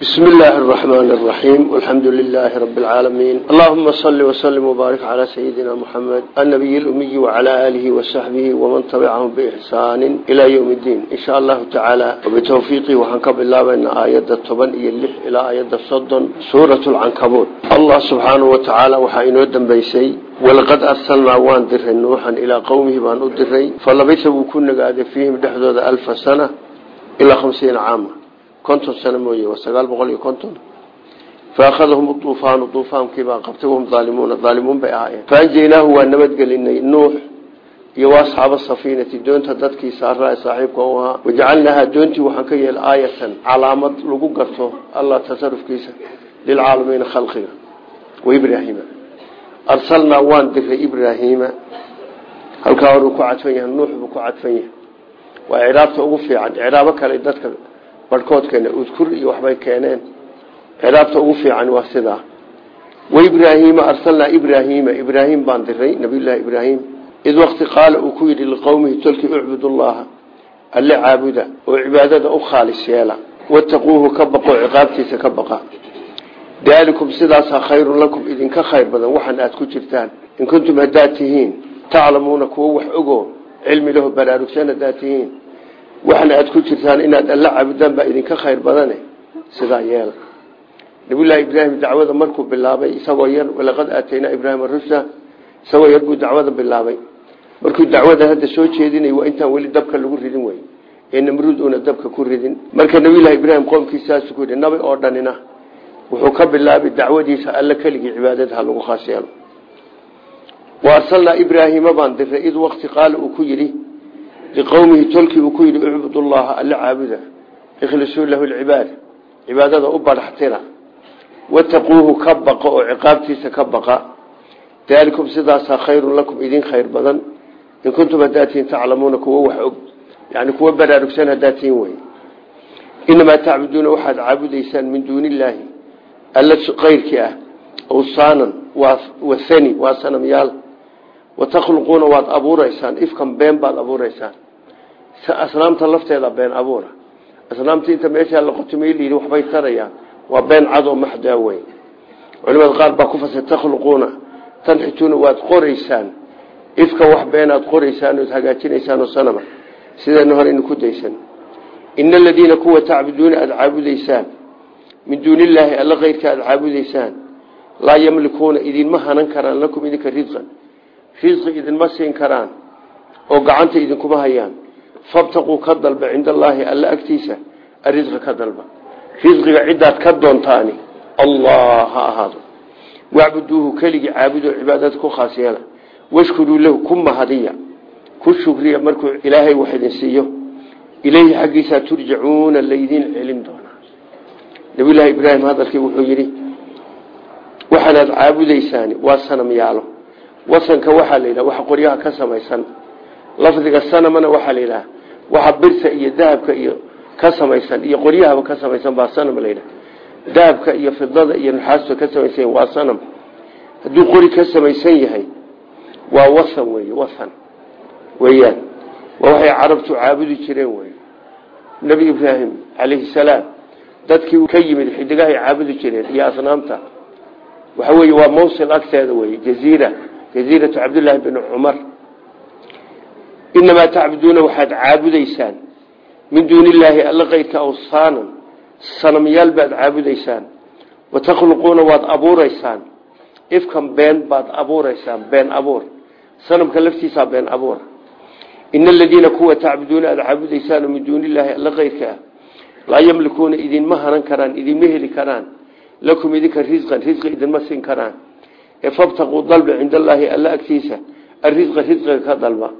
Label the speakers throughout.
Speaker 1: بسم الله الرحمن الرحيم والحمد لله رب العالمين اللهم صل وسلم وبارك على سيدنا محمد النبي الأمي وعلى آله وصحبه ومن تبعهم بإحسان إلى يوم الدين إن شاء الله تعالى وبتوفيقه وحنكب الله بأن آيات الطبن إلح إلى آيات الصدن سورة العنكبوت الله سبحانه وتعالى وحين ودن بيسي ولقد أرسلنا وان دري نوحا إلى قومه بان أدري فلبثوا كنا قاعد فيهم دحدود ألف سنة إلى خمسين عاما konton sano mooye waa sagaal boqol iyo konton. Faakhadahum utuufaanu tuufaankiibaa qabtay wahum aalimuuna aalimuun bay ahaayeen. Faanjeynaahu waa nabadgelinay nuux iyo asxaaba safiinati doonta dadkii saaraa saaxiibka u ahaa. Wajacalnaahaa doontii waxaan ka yeelay aayatan calaamad lagu garto allah tasarufkiisa lilcaalamiina khalqiga waibraahiima arsalnaa waan diray ibraahiima halkaa horuu ku cadfan yahay nuux buu ku cadfan yahay. Waa ciraabta ugu fiican ciraabo kale dadka barhkoodkeena udkur iyo waxbay keeneen. Ciraabta ugu fiican waa sidaa waibraahiima arsalnaa ibraahiima ibraahim baan diray nabiyullaahi ibraahim. Id waqti qaala uu ku yidhi liqowmihi tolkii ucbudullaha alle caabuda oo cibaadada u khaalis yeela. Wattaquuhu ka baqo ciqaabtiisa ka baqa. Daalikum sidaasaa khayrun lakum idinka khayr badan waxaan aad ku jirtaan. In kuntum haddaad tihiin taclamuuna kuwo wax ogo cilmi laho baraarugsan haddaad tihiin waxana aad ku jirtaan inaad alla caabudaan baa idinka khayr badane? Sidaa yeela nabiyullaahi ibraahim dacwada markuu bilaabay isagoo yar walaqad aataynaa ibraahima rushda isagoo yar buu dacwada bilaabay. Markuu dacwada hadda soo jeedinay waa intaan weli dabka lagu ridin wey. Ee namruud uuna dabka ku ridin. Marka nabiyullahi ibraahim qoomkiisaasu ku yidhi nabi oo dhanina. Wuxuu ka bilaabay dacwadiisa alla keligii cibaadada ha lagu khaas yeelo. Wa arsalnaa ibraahiima baan diray id qaala uu ku yidhi liqowmihi tolkii uu ku yidhi ucbudullaha alla caabuda ikhlisuu lahu lcibaada cibaadada u badhaxtira wataquuhu ka baqa oo ciqaabtiisa ka baqa daalikum sidaasaa khayrun lakum idin khayr badan in kuntum hadaatiin taclamuuna kuwo wax og yani kuwo baraarugsan hadaatiin wey inamaa tacbuduuna waxaad caabudaysaan min duuni illaahi alla kayrkii ah awsaanan wathani waa sanamyaal watakhluquuna waad abuureysaan ifkan been baad abuureysaan asnaamta lafteeda been abuura. Asnaamta inta meeshaa la qotomeylyii waxbay tarayaan. Waa been cadoo maxdaa weyn. Culimada qaar baa ku fasir takhluquuna tanxituuna waad qoraysaan. Ifka wax beenaad qoraysaan ood hagaajinaysaan oo sanama. Sideena horeynu ku daysan. Ina aladiina kuwa tacbuduuna aada caabudaysaan. Min duuni illaahi alla keyrka aada caabudaysaan. Laa yamlikuuna idinma hanan karaan lakum idinka risqan risqi idinma siin karaan oo gacanta idinkuma hayaan. Fabtaquu ka dalba cinda allaahi alla agtiisa arisqa ka dalba. Risqiga ciddaad ka doontaani allah ha ahaado. Wacbuduuhu keligii caabudo cibaadada ku khaas yeela. Washkuruu lahu ku mahadiya. Ku shukriya markuu ilaahay wax idin siiyo. Ileyhi xaggiisaa turjacuuna laydin celin doonaa. Nabiyullaahi ibraahim hadalkii wuxuu yidhi waxaanaad caabudaysaani waa sanamyaalo wasanka waxaa la yidhaha waxa qoryaha ka samaysan. Lafdiga sanamana waxaa la yidhaha waxa birta iyo dahabka iyo ka samaysan iyo qoryahaba ka samaysan baa sanam la yidhaha. Dahabka iyo fidada iyo naxaasta ka samaysan waa sanam. Hadduu qori ka samaysan yahay waa wasan wey wasan weeyaan. Waa waxay carabtu caabudi jireen wey nebi ibraahim calayhi salaam dadkii ka yimid xidigahay caabudi jireen iyo asnaamta. Waxa weeye waa mawsil agteeda wey jaziira jaziiratu cabdillaahi bn cumar. Inamaa tacbuduuna waxaad caabudaysaan min duuni illaahi alla keyrka awsaanan sanamyaal baad caabudaysaan watakhluquuna waad abuureysaan ifkan been baad abuureysaan been abuur sanamka laftiisaa been abuura ina aladiina kuwa tacbuduuna aada caabudaysaan min duuni illaahi alla keyrka ah laa yamlikuuna idinma hanan karaan idinma heli karaan lakum idinka risqan risqi idinma siin karaan fabtaquu dalba cinda allaahi alla agtiisa arisqa risqiga ka dalba.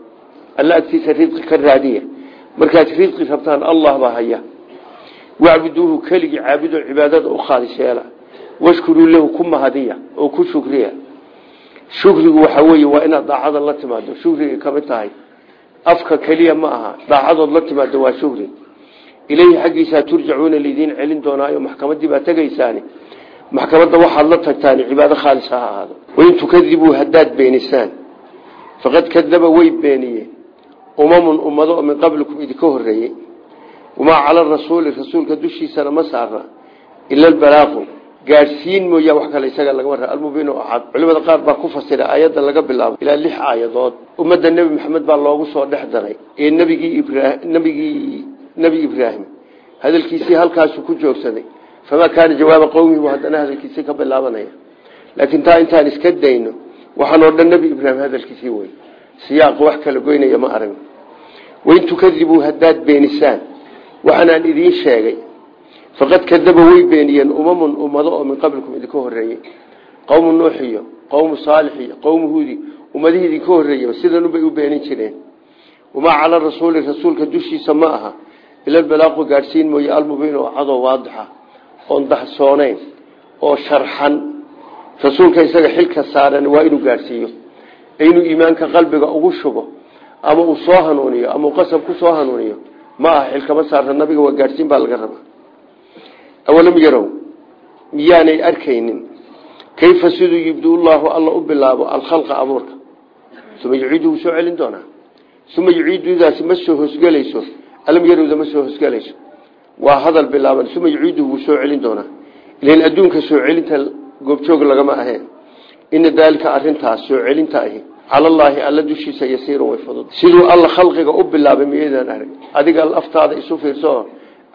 Speaker 1: Alla agtiisa risqi ka raadiya. Markaad risqi rabtaan allah baa haya. Wacbuduuhu keligii caabudo cibaadada u khaalis yeela washkuruu lahu ku mahadiya oo ku shukriya. Shukrigu waxa weeye waa inaad daacada la timaado shukriga ka mid tahay. Afka keliya ma aha. Daacadood la timaado waa shukri. Ileyhi xaggiisaa turjacuuna laydiin celin doonaayo. Maxkamadii baa maxkamadda waxaad la tagtaan cibaado khaalis ha ahaado wain tukadibuu haddaad beenisaan faqad kadaba way beeniyeen umamun ummado min qablikum idinka horeeyey wamaa cala rasuuli rasuulka dushiisana ma saara ila albalaaqu gaadhsiin mooyaa wax kale isaga lagama raba almubiin oo cad culimada qaar baa ku fasira aayaddan laga bilaabo ilaa lix aayadood ummadda nebi maxamed baa loogu soo dhex daray ee nbigii nbigii nebi ibraahim hadalkiisii halkaasuu ku joogsaday famaa kaana jawaaba qowmihi bu haddana hadalkiisii ka bilaabanaya. Laakiin taa intaan iska dayno waxaan oo dhan nebi ibraahim hadalkiisii wey siyaaq wax kala goynaya ma arag wain tukadibuu haddaad beenisaan waxaanaan idiin sheegay. Faqad kadaba way beeniyeen umamun ummado oo min qablikum idinka horeeyey qowmu nuux iyo qowmu saalix iyo qowmu huudi ummadihii idinka horreeyey sidanubay u beenin jireen. Wamaa cala rasuuli rasuulka dushiisa ma aha. Ila balaaqu gaadhsiin mooye almubiin oo cadoo waadixa oon dahsooneyn oo sharxan. Rasuulka isaga xilka saaran waa inuu gaadhsiiyo. Inuu iimaanka qalbiga ugu shubo ama uu soo hanuuniyo ama uu qasab ku soo hanuuniyo ma aha xilkama saarta nabiga waa gaadhsiin baa laga rabaa. Awalam yarow miyaanay arkaynin kayfa siduu yibdu llaahu alla u bilaabo alkhalqa abuurka? Uma yuciidu wuu soo celin doonaa? Uma yuciidudaasi ma soo hosgelayso? Alam yarowda ma soo hosgelayso waa hadal bilaaban uma yuciidu wuu soo celin doonaa. Ilan adduunka soo celinta goobjoog lagama aheen ina daalika arintaas soo celinta ahi. Calallaahi alla dushiisa yasiirun way fudud. Siduu alla khalqiga u bilaabay miyaydaan arag adiga laftaada isu fiirso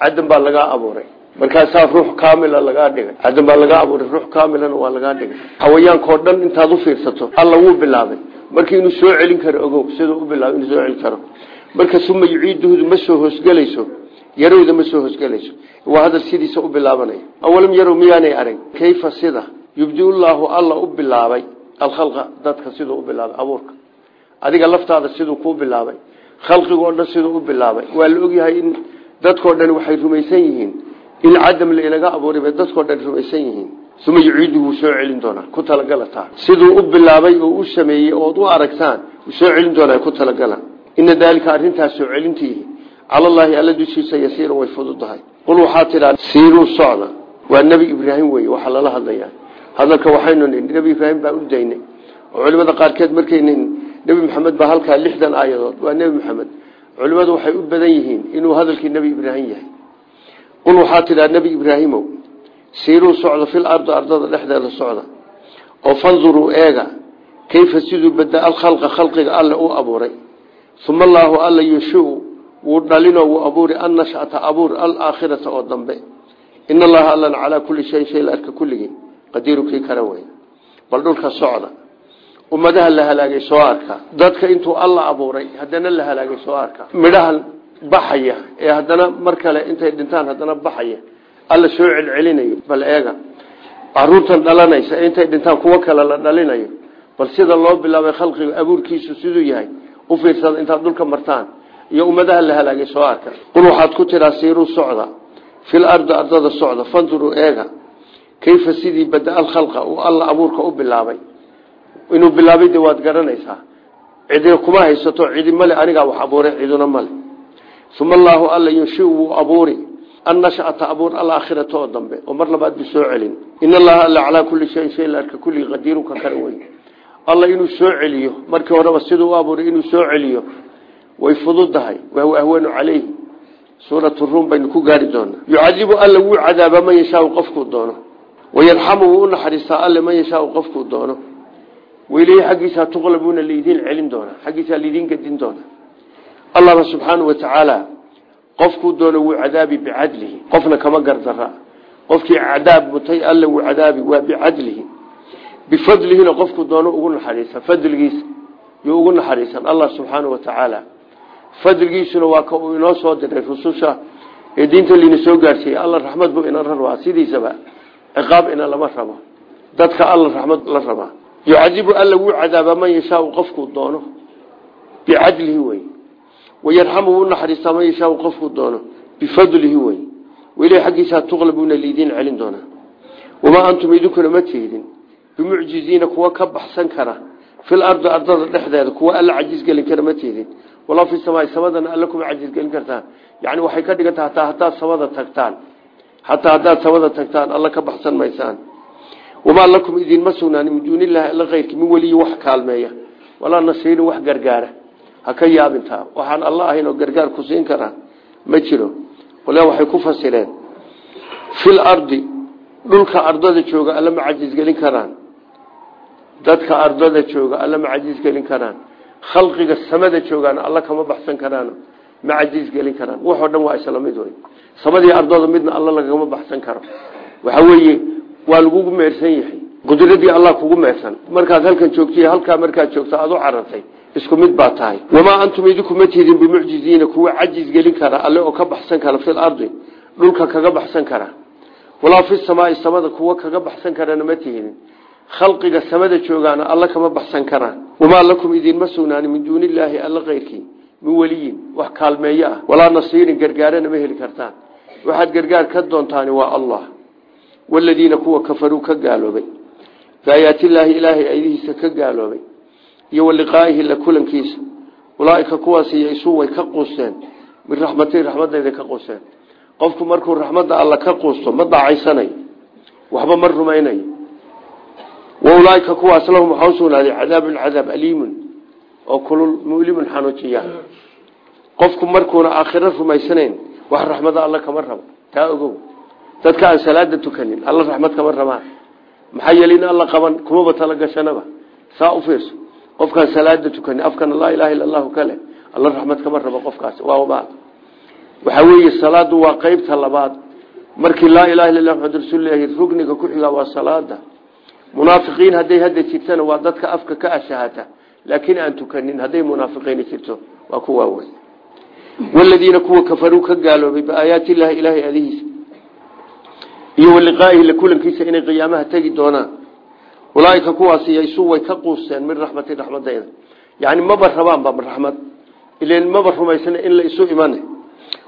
Speaker 1: cadan baa lagaa abuuray. Markaasaa ruux kaamila lagaa dhigay. Cadan baa lagaa abuuray ruux kaamilana waa lagaa dhigay. Xawayaankao dhan intaad u fiirsato alla wuu bilaabay. Marka inuu soo celin karo ogow siduu u bilaabay inuu soo celin karo. Marka suma yuciiduhdu ma soo hoosgelayso yarowda ma soo hoosgelayso waa hadal sidiisa u bilaabanaya awalam yarow miyaanay arag kayfa sida? Yubdiullaahu alla u bilaabay alkhalqa dadka siduu u bilaabay abuurka. Adiga laftaada siduu kuu bilaabay. Khalqigoo dhan siduu u bilaabay. Waa la ogyahay in dadkoo dhan waxay rumaysan yihiin. In cadam lainaga abuuray bay dadkoo dhan rumaysan yihiin. Uma yuciidu wuu soo celin doonaa. Ku talagala taa siduu u bilaabay oo u sameeyey ood u aragtaan soo celin doonaa ku talagala ina daalika arrintaas soo celintiihi calallaahi alla dushiisa yasiiran way fududahay. Qul waxaa tidhaa siiruu socda. Waa nebi ibraahim weye waxaa lala hadlayaa. Hadalka waxaynu nihi nebi ibraahim baa u daynay. Oo culimada qaarkeed markaynin nebi maxamed baa halkaa lixdan aayadood. Waa nebi maxamed culimadu waxay u badan yihiin inuu hadalkii nebi ibraahim yahay. Qul waxaa tidhaa nebi ibraahimow siiruu socda fil ardi ardada dhexdeeda socda. Oo fanduruu eega kayfa siduu bada alkhalqa khalqiga alle u abuuray. Uma allaahu alla wuu dhalinoo wuu abuuri annashata abuur alaakhirata oo dambe. In allaha allana calaa kulli shayin shay la arka kulligii qadiiru kii kara wey bal dhulka socda. Ummadaha la halaagay soo arka. Dadka intuu alla abuuray haddana la halaagay soo arka. Midhaha baxaya ee haddana mar kale intay dhintaan haddana baxaya. Alla soo celcelinayo. Bal eega caruurtan dhalanaysa ee intay dhintaan kuwo kale la dhalinayo. Bal sida loo bilaabay khalqiga abuurkiisu siduu yahay u fiirsada intaad dhulka martaan iyo ummadaha la halaagay soo arka. Qul waxaad ku tidhaa siiruu socda fil ardi ardada socda fanduruu eega kayfa sidii bada alkhalqa uu alla abuurka u bilaabay? Inuu bilaabay de waad garanaysaa. Cidi kuma haysato cidi male anigaa wax abuuray ciduna male uma allaahu alla yunshiu wuu abuuri. Annashata abuur alaakhirata oo dambe. Oo mar labaad bu soo celin. In allaha alla calaa kulli shayin shay arka kulligii qadiirun ka kara wey alla inuu soo celiyo markii horeba siduu u abuuray inuu soo celiyo way fududahay wahuwa ahwanu calayhi. Suuratu ruum baynu ku gaari doonaa. Yucadibu alla wuu man yashaau qofkuu doono. Wayarxamu wuu u naxariistaa alle man yashaau qofkuu doono. Weylihi xaggiisaa tuqlabuuna laydin celin doonaa xaggiisaa laydin gedin doonaa. Allahna subxaanau watacaala qofkuu doono wuu cadaabi bicadlihi qofna kama gardara qofkii cadaab mutay alle wuu cadaabi waa bicadlihi. Bifadlihina qofkuu doono ugu naxariisa fadligiisa yuu ugu naxariisan allah subxaanau watacaala fadligiisuna waa ka uu inoo soo diray rususha ee diinta liina soo gaarsiiyey. Alla raxmad buu ina rabaa sidiisaba ciqaab ina lama rabo. Dadka alla raxmad la rabaa yucadibu alla wuu cadaabaa man yashaau qofkuu doono. Bicadlihi wey wayarxamu wuu naxariistaa man yashaau qofkuu doono. Bifadlihi wey weli xaggiisaa tuqlabuuna liidiin celin doonaa wamaa antum idinkuna ma tihdin bimucjiziina kuwa ka baxsan kara. Fil ardi ardada dhexdeeda kuwa alla cajisgelin kara ma tihdin walaa fi samaai samadana alla kuma cajisgelin kartaan yani waxay ka dhigan taha hataa haddaad samada tagtaan. Hataa haddaad samada tagtaan alla ka baxsan maysaan. Wamaa lakum idinma sugnaan min duunillahi alla keyrki min weliyi wax kaalmeeya. Walaa nasiirin wax gargaara. Ha ka yaabintaa waxaan alla ahayn oo gargaar ku siin karaa. Ma jiro. Qole waxay ku fasireen fil ardi dhulka ardada jooga alla ma cajisgelin karaan. Dadka ardada jooga alla ma cajisgelin karaan khalqiga samada joogaan alla kama baxsan karaan ma cajisgelin karaan waxoo dhan waa isla mid wey samadii ardooda midna alla lagama baxsan karo waxa weeye waa lagugu meersan yahay qudradii allah kugu meersan markaad halkan joogtiy halkaa markaad joogto aad u carartay isku mid baa tahay wamaa antum idinku ma tiidin bimucjiziina kuwa cajis gelin kara alle oo ka baxsan kara fil ardi dhulka kaga baxsan kara walaa fi samada kuwa kaga baxsan karana ma tihinin khalqiga samada joogaana alla kama baxsan karaan wamaa lakum idinma sugnaani min duuni illaahi alla keyrkii min weliyin wax kaalmeeyo ah walaa nasiirin gargaarana ma heli kartaan waxaad gargaar ka doontaani waa allah waladiina kuwa kafaruu ka gaaloobay biaayaatillaahi ilaahay aydihiisa ka gaaloobay iyo waliqaa'ihi la kulankiisa ulaaika kuwaas yaisu way ka quusteen min raxmati raxmadayda ka quusteen qofku markuu raxmadda alla ka quusto ma daacaysanayo waxba ma rumaynayo wa ulaaika kuwaas lahum waxaa usugnaaday cadaabun cadaab aliimun oo kulul mulimun xanuujiya qofku markuuna aakhiro rumaysanayn wax raxmada alla kama rabo taa ogow dadka aan salaada tukanin alla raxmad kama rabaan maxaa yeele in alla qaban kumaba talagashanaba saa u fiirso qofkaan salaada tukanin afkana laa ilaha illa allahu kale alla raxmad kama rabo qofkaas waa baad waxaa weeye salaadu waa qeybta labaad markii laa ilaha munaafiqiin hadday hadda jirtana waa dadka afka ka ashahata laakiin aan tukanin hadday munaafiqiin jirto waa kuwaa wey waladiina kuwa kafaruu ka gaaloobay biaayaati illahi ilaahay adihiisa. Iyo waliqaa'ihi la kulankiisa inay qiyaamaha tegi doonaan. Ulaaika kuwaas yaisu way ka quusteen min raxmati raxmadayda yani maba rabaanba raxmad. Ilan maba rumaysana in la isu imane.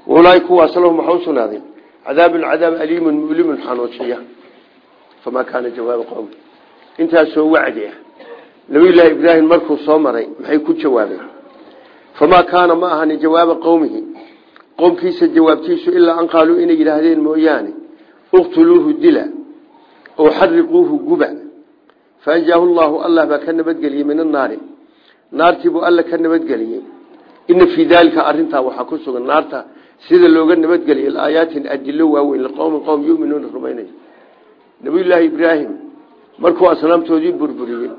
Speaker 1: Ulaaika kuwaas lahum waxaa usugnaaday cadaabun cadaab aliimun mulimun intaasoo wacdi ah. Nabiyullaahi ibraahim markuu soo maray maxay ku jawaabeen? Famaa kaana ma ahani jawaaba qowmihi qowmkiisa jawaabtiisu ilaa an qaaluu inay yidhaahdeen mooyaane uqtuluuhu dila oo xariquuhu guba. Faanjaahu llaahu allah baa ka nabadgeliyey min annaari naartiibuu alla ka nabadgeliyey. Ina fii daalika arintaa waxaa ku sugan naarta sida looga nabadgeliyay aayaatin adilo waaweyn liqowmin qowm yuminuuna rumaynaya. Nabiyullaahi ibraahim markuu asnaamtoodii burburiyey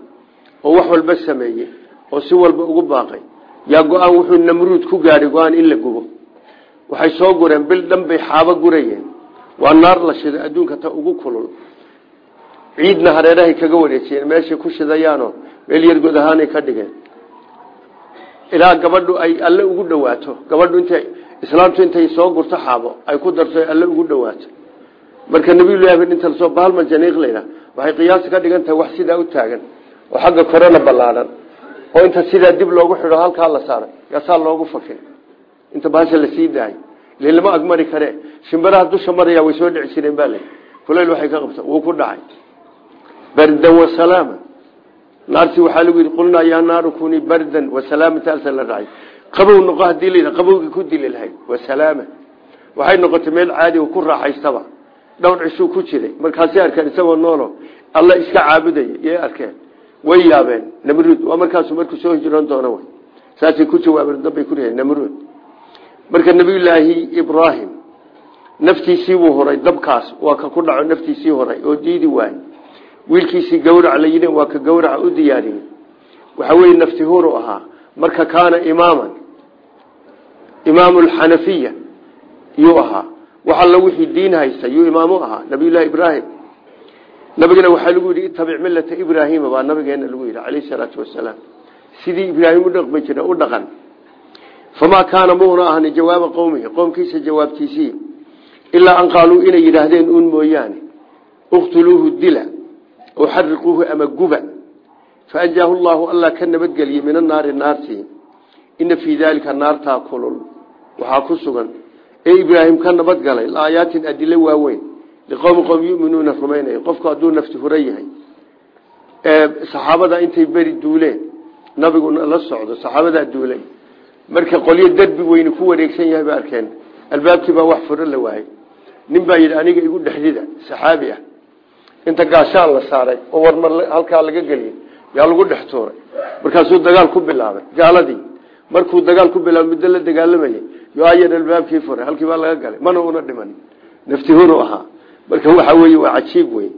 Speaker 1: oo wax walba sameeyey oo si walba ugu baaqay yaa go'aan wuxuu namruud ku gaadhay go'aan in la gubo. Waxay soo gureen bil dhan bay xaabo gurayeen. Waa naar la shiday adduunka ta ugu kulul. Ciidna hareerahay kaga wareejiyeen meeshay ku shidayaanoo meel yargood ahaanay ka dhigeen. Ilaa gabadhu ay alle ugu dhawaato gabadhu intay islaamtu intay soo gurto xaabo ay ku darto alle ugu dhawaato marka nabiyullahi inta la soo bahalman janiiqlayna waxay qiyaasi ka dhigan tahay wax sidaa u taagan oo xagga korena ballaadan oo inta sidaa dib loogu xidho halkaa la saaray yaasaa loogu fakin inta bahasha la sii daayo ile lama agmari kare. Shimbiraha dusha maraya way soo dhici jireen baa waxay ka qabta wuu ku dhacay. Bardan wasalaama naartii waxaa lagu yidhi qulnaa yaa naaru kunii bardan wasalaama taalsa la dhacay. Qabow noqo haddii la qabowgii ku dili lahayd wasalaama waxay noqotay meel caadi ku raaxaystaba dhowr cishuu ku jiray. Markaasay arkeen isagoo noolo alla iska caabudaya yay arkeen. Way yaabeen namruud waa markaasu markuu soo hijiroon doono saasay ku jawaabeen dambay ku riheen namruud marka nabiyullaahi ibraahim naftiisiibuu horay dabkaas waa ka ku dhaco naftiisii horay oo diidi waay wiilkiisii gawrac la yidhi waa ka gawraca u diyaariyey. Waxa weye nafti huru ahaa. Marka kaana imaaman imaamu lxanafiya yuu ahaa wax alla wixii diin haysta yuu imaamu ahaa nabiyullahi ibraahim. Nabigana waxaa lagu yidhi itabic millata ibraahima baa nabigeena lagu yidhi calayhi salaatu wasalaam sidii ibraahim u dhaqmi jira u dhaqan. Famaa kaana muuna ahni jawaaba qowmihi qowmkiisa jawaabtiisii ilaa an qaaluu inay yidhaahdeen uun mooyaane. Uqtuluuhu dila xariquuhu ama guba. Faanjaahu llaahu allah ka nabadgeliyey min annaari naartii. Ina fii daalika naartaa kulul. Waxaa ku sugan ee ibraahim ka nabadgalay laayaatin adilo waaweyn. Liqowmi qowm yuminuuna rumaynaya. Qofku hadduu nafti hura yahay saxaabada intay beri duuleen nabigu la socdo saxaabadaa duulay marka qolyo derbi weyne ku wareegsan yahay ba arkeen. Albaabkii baa wax furo la waayey nin baa yidhi aniga igu dhexdida saxaabi ah. Inta gaashaan la saaray oo warmar halkaa laga geliyey yaa lagu dhex markaasuu dagaal ku bilaabay gaaladii. Markuu dagaal ku bilaabay muddo la dagaalamayay yo ayar albaabkii furay halkii baa laga galay. Mana una dhiman nafti huru ahaa marka waxa weeye waa cajiib wey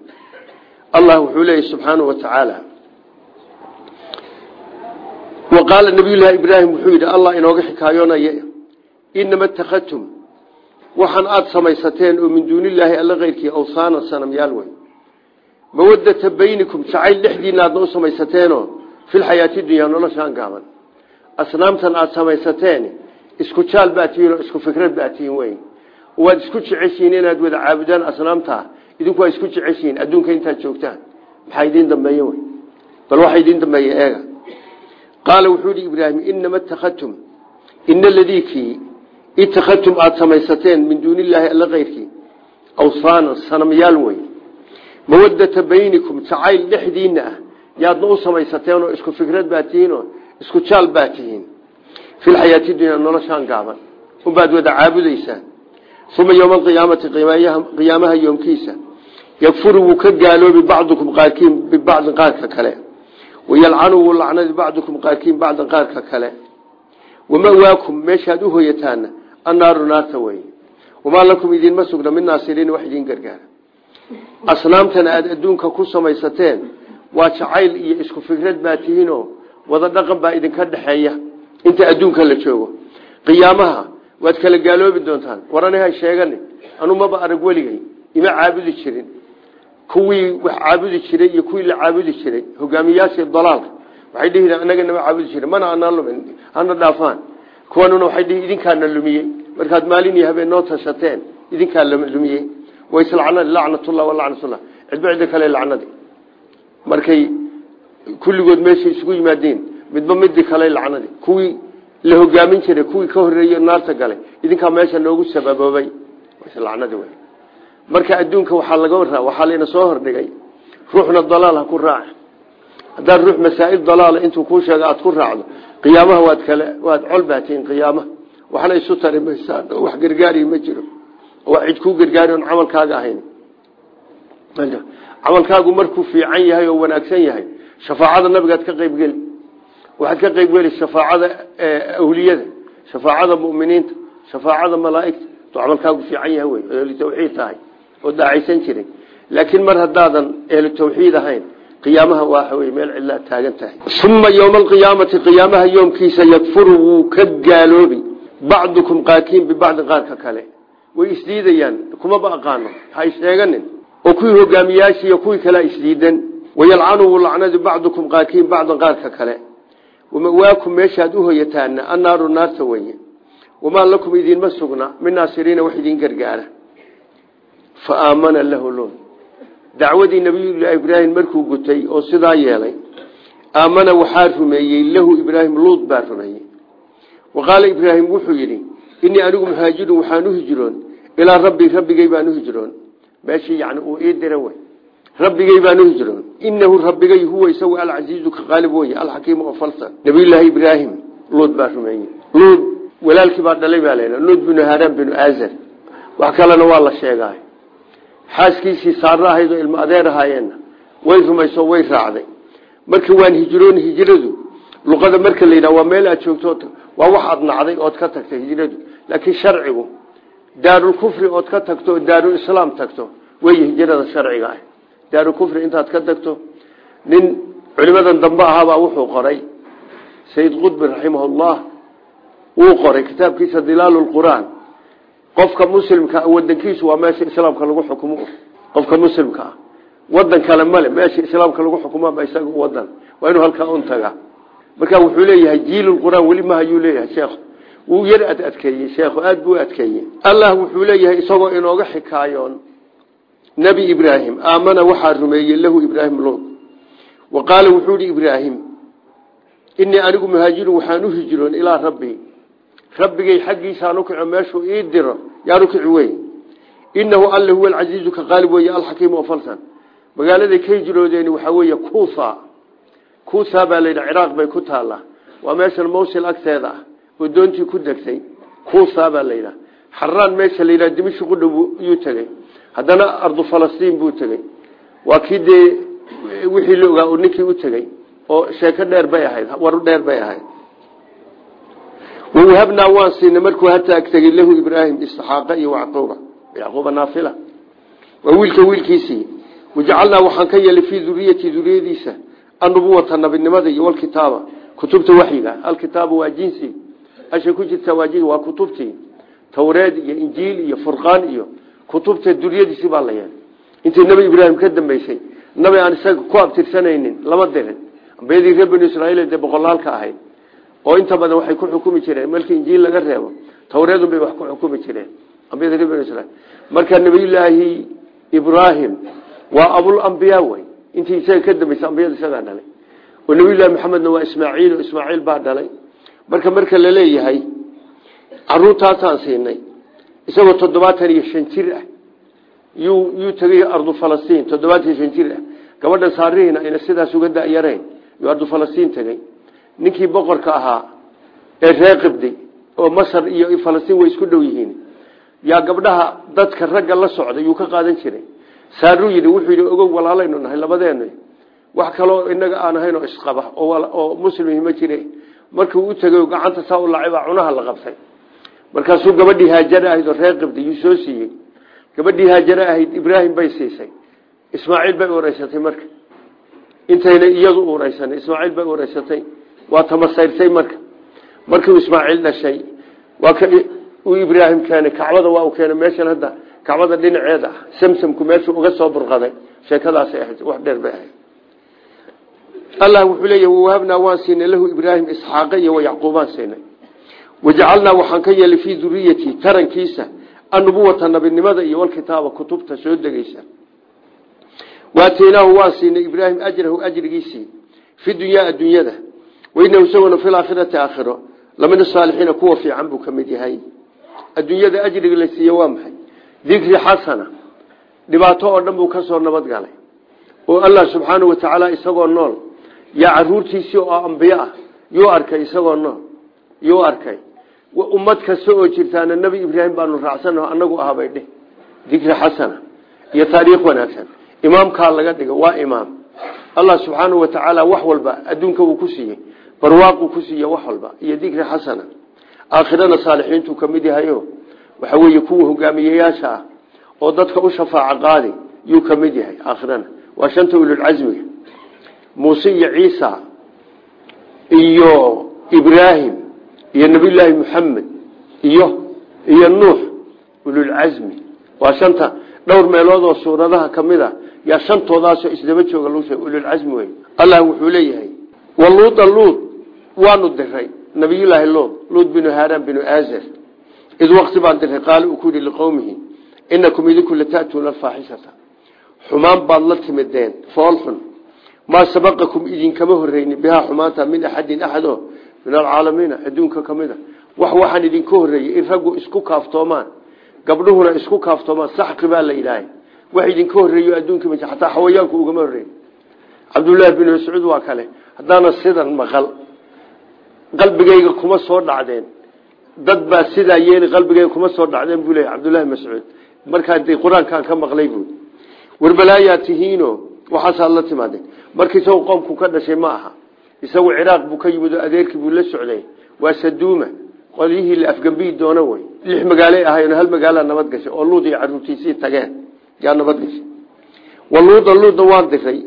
Speaker 1: allah wuxuu leeyahy subxaanahu wa tacaala wa qaala nabiyullaahi ibraahim wuxuu yidhi allah inooga xikaayoonaya inama itakadtum waxaan aada samaysateen oo min duunillaahi alla keyrkii awsaanan sanamyaal wey mawadata baynikum jacayl dhexdiina aadna u samaysateenoo filxayaati dunyaa noloshaan gaaban. Asnaamtan aada samaysateen isku jaal baa tihiin oo isku fikrad baa tihiin wey waad isku jeceshihiin inaad wada caabudaan asnaamtaa idinku waa isku jeceshihiin adduunka intaad joogtaan. Maxaa idiin dambeeye wey bal waxaa idiin dambeeye eega. Qaala wuxuu yihi ibraahim inama itakadtum ina ladiikii itakadtum aada samaysateen min duuni illaahi alla keyrkii awsaanan sanamyaal wey mawadata baynikum jacayl dhexdiina ah. Yaadna u samaysateen oo isku fikrad baa tihiin oo isku jaal baa tihiin filxayaati dunya noloshaan gaaban unbaad wada caabudaysaan uma yowma alqiyaamati qiyaamaha yoomkiisa yakfuru wuu ka gaaloobi bacdukum qaarkiin bibacdin qaarka kale wayalcanu wuu lacnadi bacdukum qaarkiin bacdan qaarka kale wamawaakum meeshaad u hoyataana annaaru naarta wey wamaa lakum idinma sugna min naasiriin wax idiin gargaara asnaamtana aada adduunka ku samaysateen waa jacayl iyo isku fikrad baa tihiinoo wada dhaqan baa idinka dhexeeya inta adduunka la joogo. Qiyaamaha waad kala gaaloobi doontaan. Waraniha sheegani. Anumaba arag weligay. Ima caabudi jirin. Kuwii wax caabudi jiray iyo kuwii la caabudi jiray. Hogaamiyaashii dalaalka waxay dhihi anaga nama caabudi jiray mana anaa lumin. Hana dhaafaan. Kuwanuna waxay dhihi idinkaana lumiyey. Markaad maalin iyo habeen noo tashateen idinkaa lumiyey. Waislacna lacnatullah walacnatullah cidba cidda kale lacnadi. Markay kulligood meeshay isugu yimaadeen midba midii kale lacnadi. Kuwii la hogaamin jiray kuwii ka horeeyey naarta galay. Idinkaa meesha noogu sababoobay. Lacnadi wey marka adduunka waxaa laga waxaa layna soo hordhigay. Ruuxna dalaal ha ku raaca. Haddaad ruux masaa'il dalaala intuu kuu sheego ku raacdo qiyaamaha waad kale waad col baatiin waxna isu tari wax gargaari ma jiro. Oo cid kuu gargaari oon camalkaaga ahayn. Camalkaagu markuu fiican yahay oo wanaagsan yahay shafaacada nabigaad ka qaybgeli waxaad ka qaybgeli shafaacada awliyada shafaacada muminiinta shafaacada malaaigta. Camalkaagu fiican yahay wey ehlu tawxiid tahay oo daacaysan jiray. Laakiin mar haddaadan ehlu tawxiid ahayn qiyaamaha waa wey meel cidlaa taagan tahay. Uma yowma alqiyaamati qiyaamaha yoomkiisa yakfuru wuu ka gaaloobi. Bacdukum qaakiin bibacdin qaarka kale. Way isdiidayaan kumaba aqaano ha isheeganin oo kuwii hogaamiyaashii iyo kuwii kalea isdiidan wayalcanu wuu lacnadi bacdukum qaakiin bacdan qaarka kale wamawaakum meeshaad u hoyataana annaaru naarta weye wamaa lakum idinma sugna min naasiriina wax idin gargaara. Fa aamana lahu lun dacwadii nabiyullaahi ibraahim markuu gutay oo sidaa yeelay aamana waxaa rumeeyey lahu ibraahim luud baa rumeeyey. Wa ibraahim wuxuu yidhi inii anigu muhaajirun waxaan u hijroon. Ilaa rabbi rabbigay baan u hijroon. Meeshii yani uu ii dira rabbigay baan u hijroon inahu rabbigay huwa isagu alcasiizu ka qaalib wey alxakiimu oo falsan nabiyullaahi ibraahim luud baa rumeeyey. Luud walaalkii baa dhalay baa laydha luud binu haaraan binu aazar. Wax kalena waa la sheegaa xaaskiisii saaro ahayd oo ilmo adeer ahaayeenna way rumayso way raacday. Marka waan hijroon hijradu luqada marka la yidhaha waa meel aad joogto waa wax aad nacday ood ka tagtay hijradu laakiin sharcigu daarulkufri ood ka tagto oo tagto wey hijrada daarulkufri intaad ka tagto nin culimadan dambe ahaabaa wuxuu qoray sayid qudbi raximahullah wuu qoray kitaabkiisa dilaalu lqur'aan qofka muslimka wadankiisu waa meesha islaamka lagu xukumo qofka muslimka ah wadan kale male meesha islaamka lagu xukumaba isaga wadan waa inuu halkaa un taga marka wuxuu leeyahay jiilulqur'aan weli ma hayuu leeyahay sheekhu wuu yar ad adkeeyey sheekhu aada buu adkeeyey allah wuxuu leeyahay isagoo inooga xikaayoon nebi ibraahim aamana waxaa rumeeyey lahu ibraahim luud wa qaala wuxuu ihi ibraahim inii anigu muhaajirun waxaan u hijroon ilaa rabbii rabbigay xaggiisaan ukico meeshuu ii diro yaan ukici wey inahu alle huwa alcasiizu ka qaalib weeye alxakiimu oo falsan magaaladay ka hijroodeen waxaa weeye kuusa. Kuusa baa layidha ciraaq bay ku taallaa waa meeshan mawsil agteeda ah oo doontii ku degtay. Kuusa baa layidhaha xaraan meesha u haddana ardu falastiin buu tegey. Waa kii wixii la ogaa ninkii u tegey oo sheeko dheer bay ahayd war dheer bay ahayd. Wawahabnaa waan siinay markuu hataag tegey lahu ibraahim isxaaqa iyo yacquuba. Yacquuba naafila. Waa wiilka wiilkiisii. Wajacalnaa waxaan ka yeelay fii duriyati duriyadiisa annubuwata nabinimada iyo walkitaaba kutubta waxyiga. Alkitaaba waa jinsi. Asha ku jirta waa kutubtii. Tawreed iyo injiil iyo furqaan iyo kutubta duriyadiisi baa la yeelay intii nabi ibraahim ka dambeysay nabi aan isaga ku abtirsanaynin lama dirin ambiyadii reer banu israiil dee boqolaalka oo inta badan waxay ku xukumi jireen. Markii injiil laga reebo tawreedun bay wax ku xukumi jireen ambiyada reer banu israiil marka nabiyullaahi ibraahim waa abulambiyaa wey intii isaga ka dambeysay ambiyada isagaa dhalay. Oo nabiyullahi maxamedna waa ismaaciil ismaaciil baa dhalay. Marka marka la leeyahay caruurtaasaan siinay isagoo toddobaatan iyo shan jir ah. Yuu tegay ardu falastiin toddobaatan iyo shan jir ah. Gabadha saarihiina ayna sidaas uga da'yareen. Yuu ardu falastiin tegey ninkii boqorka ahaa ee reer qibdi oo masar iyo falastiin way isku dhow yihiin. Yaa gabdhaha dadka ragga la socda yuu ka qaadan jiray. Saaruu yidhi wuxuu yidhi ogow walaalaynu nahay labadeenu wax kaloo inaga aan ahayn oo isqaba oo muslim ma jire markuu u tegay gacanta saa u lacay cunaha la qabtay markaasuu gabadhii haajare ahayd oo reer qibdi yuu soo siiyey. Gabadhii haajare ahayd ibraahim bay siisay. Ismaaciil bay ureysatay marka. Intayna iyadu ureysanay ismaaciil bay ureysatay waa tamasayrtay marka. Markiu ismaaciil dhashay waa ka uu ibraahim keenay kacbada waa uu keenay. Meeshan hadda kacbada dhinaceeda ah samsamku meeshuu uga soo burqaday. Sheekadaasay ahayd wax dheer bay ahayd. Allah wuxuu leeyahy wawahabnaa waan lahu ibraahim isxaaqa iyo wayacquubaan siinay wajacalnaa waxaan ka yeelay fii duriyati tarankiisa annubuwata nabinimada iyo walkitaaba kutubta soo degeysa waataynaahu waan siinay ibraahim ajrahu ajrigiisii fi dunyaa adduunyada. Wainahu isaguna fi laakhirati aakhiro lamina saalixiina kuwa fiican buu ka mid yahay. Adduunyada ajriga la siiye waa maxay? Dikri xasana dhibaato oo dhan buu ka soo nabadgalay oo allah subxaanau watacaala isagoo nool yaa caruurtiisii oo ambiyo ah yuu arkay isagoo nool yuu arkay ummad kasta oo jirtaana nebi ibraahim baanu raacsanaho anagu ahabay dheh. Dikri xasana iyo taariikh wanaagsan. Imaamkaa laga dhigo waa imaam. Allah subxaanau watacaala wax walba adduunka wuu ku siiyey barwaaquu ku siiye wax walba iyo dikri xasana aakhirana saalixiintuu ka mid yahayo waxa weeye kuwa hogaamiyeyaasha ah oo dadka u shafaaco qaadi yuu ka yahay aakhirana. Waa shanta ululcasmiga muuse iyo ciisa iyo ibraahim iyo nabiyullaahi muxamed iyo iyo nuux ululcasmi waa shanta dhowr meelood oo suuradaha ka mid a yaa shantoodaasoo isdaba jooga lagu sheeg ululcasmi wey allah wuxuu leeyahay waluuda luud waanu diray nabiyullaahi luud luud binu haaraan binu aazar id waqti baan diray qaala uu ku yihi liqowmihi inakum idinku lata'tuuna alfaaxishata xumaan baad la timideen fool xun. Maa sabaqakum idinkama horeyni bihaa xumaanta min axadin axado min alcaalamiina adduunka ka mid a wax waxaan idinka horreeyey in raggu isku kaaftoomaan gabdhuhuna isku kaaftoomaan saxqi baa la yidhaahay wax idinka horreeyo adduunka ma xataa xawayaanku ugama horreey cabdullaahi bin mascuud waa kale haddaana sidan maqal qalbigayga kuma soo dhacdeen dad baa sidaa yeeli qalbigayga kuma soo dhacdeen buu leeya cabdullaahi mascuud markaa dee qur'aankaan ka maqlay buu warbalaayaa tihiino waxaasaad la timaadeen marka isagu qoomku ka dhashay isagu ciraaq buu ka yimid adeerkii buu la socday. Waa saduuma. Qolyihii la afgambiyi doono wey lix magaalay ahayn hal magaalaa nabad gashay oo luud iyo caruurtiisii tageen. Yaa nabad gashay. Waluuda luudna waan diray.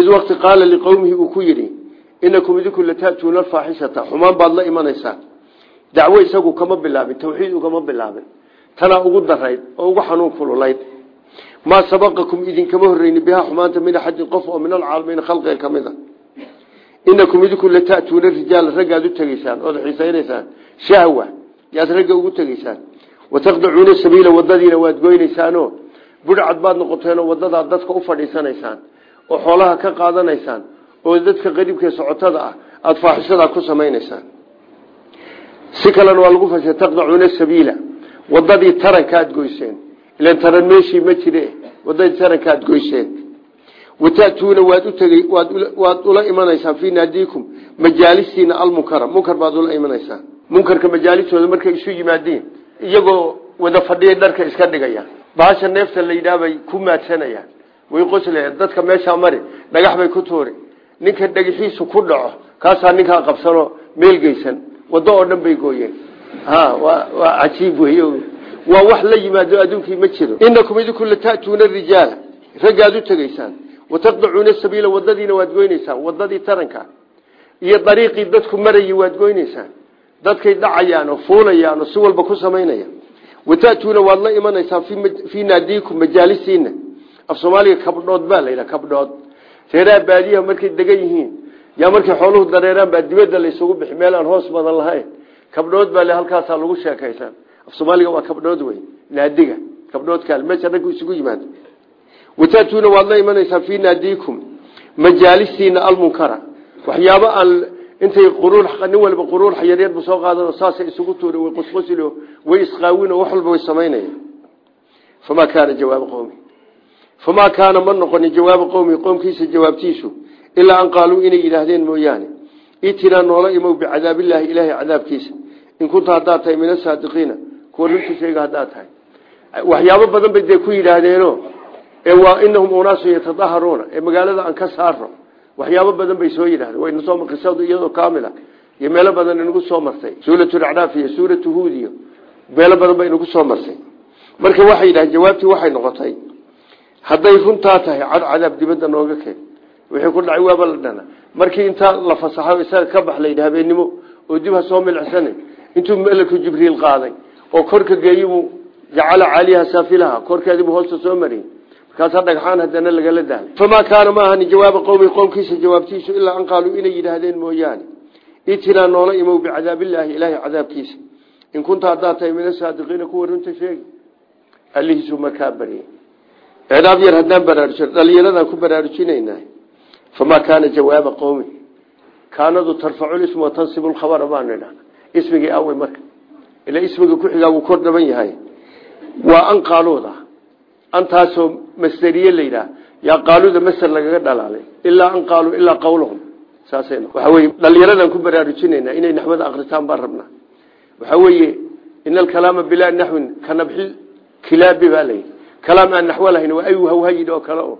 Speaker 1: Id waqti qaala liqowmihi uu ku yidhi inakum idinku lata'tuuna alfaaxishata. Xumaan baad la imanaysaan. Dacwo isagu kama bilaabin tawxiid ugama bilaabin. Tanaa ugu darayd oo ugu xanuun kululayd. Maa sabaqakum idinkama horreyni bihaa xumaanta min axadin qof oo min alcaalamiin khalqiga ka inakum idinku lata'tuuna rijaala raggaad u tegeysaan ood xiisaynaysaan shahwa yaad ragga ugu tegeysaan wataqdacuuna sabiila wadadiina waad goynaysaanoo budhcad baad noqoteenoo wadadaad dadka u fadhiisanaysaan oo xoolaha ka qaadanaysaan oo dadka qariibkae socotada ah aada faaxishadaa ku samaynaysaan si kalena waa lagu fasira taqdacuuna sabiila wadadii taranka aad goyseen ilan taran meeshii ma jire wadadii taranka aad goyseen wata'tuuna waad ula imanaysaan fii naadiikum majaalisiina almunkara. Munkar baad ula imanaysaan. Munkarka majaalistooda markay isu yimaadiin iyagoo wada fadhiyay dharka iska dhigayaan bahasha neefta la yidhaah bay ku maadsanayaan way qoslayaan dadka meeshaa mari dhagax bay ku tuuri. Ninka dhagaxiisu ku dhaco kaasaa ninkaa qabsanoo meel geysan. Waddo oo dhan bay gooyeen. Waa cajiib wey waa wax la yimaado adduunkii ma jiro. Inakum idinku lata'tuuna rijaala. Raggaad u tegaysaan wataqdacuuna sabiila wadadiina waad goynaysaan wadadii taranka iyo dariiqii dadku marayay waad goynaysaan dadkay dhacayaan oo fuulayaan oo si walba ku samaynaya wata'tuuna waad la imanaysaan fii naadiikum majaalisiina af soomaaliga kabdhood baa la yidhaha kabdhood reeraha baadiyaha markay degan yihiin yaa markay xooluhu dareeraan baa dibadda la isugu bixi meel aan hoos badan lahayn kabdhood baa halkaasaa lagu sheekaysan af soomaaliga waa kabdhood wey naadiga kabdhoodkaal meesha raggu isugu yimaado wata'tuuna waad la imanaysaan fii naadiikum majaalisiina almunkara waxyaabo aan intay nin waliba quruur yaryar bu soo qaadan saasay isugu tuuri way qusqusil way isqaawin wax walba way samaynayaan famaa kaana jawaaba qowmi famaa kaana ma noqonin jawaaba qowmi qowmkiisa jawaabtiisu ilaa an qaaluu inay yidhaahdeen mooyaane itinaa noola imow bicadaabillaahi ilaahay cadaabkiisa in kunta haddaad tahay min asaadiqiina kuwa runtu sheega haddaad tahay waxyaabo badan bay ku yidhaahdeeno ee waa inahum unaasun yatadaharuuna ee magaalada aan ka saaro waxyaabo badan bay soo yidhahdeen waynasoo qisadu iyadoo kaamila iyo meelo badan inagu soo martay. Suuratu racdaaf iyo suuratu huud iyo meelo badan bay inagu soo martay. Marka waxay yidhahdeen jawaabtii waxay noqotay hadday runtaa tahay cad cadaab dibadda nooga keen. Wixii ku dhacay waaba la dhana. Markii intaa la fasaxo isaga ka bax layidhi habeenimo oo dib ha soo milicsana intuu soo mariyey markaasaa dhagxaan haddana lagala dahay famaa kaana ma ahani jawaaba qowmi qowmkiisa jawaabtiisu ilaa an qaaluu inay yidhaahdeen mooyaane. Itinaa noola imow bicadaabillaahi ilaahay cadaabkiisa. In kunta haddaad tahay min asaadiqiina kuwa runta sheegi. Allihiisuu markaa baryay cidaab yar haddaan baraarujin dhalinyaradaan ku baraarujinaynaa famaa kaana jawaaba qowmi. Kaanadu tarfacu ism watansibu lkhabara baanu idhahna ismigii awe marka. Ila ismiga ku-xigaa wuu kor yahay. Waa an qaaluuda antaasoo masderiye la yidhaah yaa qaaluuda masder lagaga dhalaalay ilaa an qaaluu ilaa qawlahum saasay waxa weye dhalinyaradaan ku baraarujinaynaa inay naxwada akritaan baan rabnaa waxaa weeye ina alkalaama bilaa naxwin ka nabxi kilaabi baa layidhi kalaam aan naxwo lahayn waa ayu hawhayidh oo kale o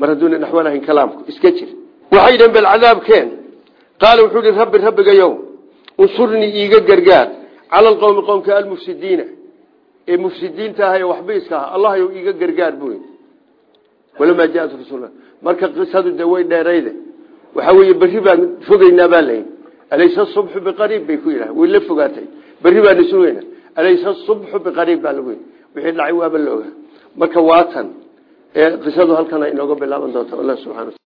Speaker 1: mar hadduuna naxwo lahayn kalaamku iska jir. Waxay dhaheen bal cadaabkeen. Qaala wuxuu ihi rabbi rabbigayow unsurnii iiga gargaar cala alqowmi qowmka almufsidiina ee mufsidiinta ah ee waxbiiska ah allahyow iiga gargaar buy walamaa jaat rasul marka qisadu de way dheerayde. Waxaa weeye berri baan fogeynaa baa layihi alaysa subxu biqariib bay ku yidhaha way la fogaatay. Berri baana sugeyna alaysa subxu biqariib baa lagu yidhi. Wixii dhacay waaba la ogaa. Marka waatan qisadu halkana inooga bilaaban doonta allah subxana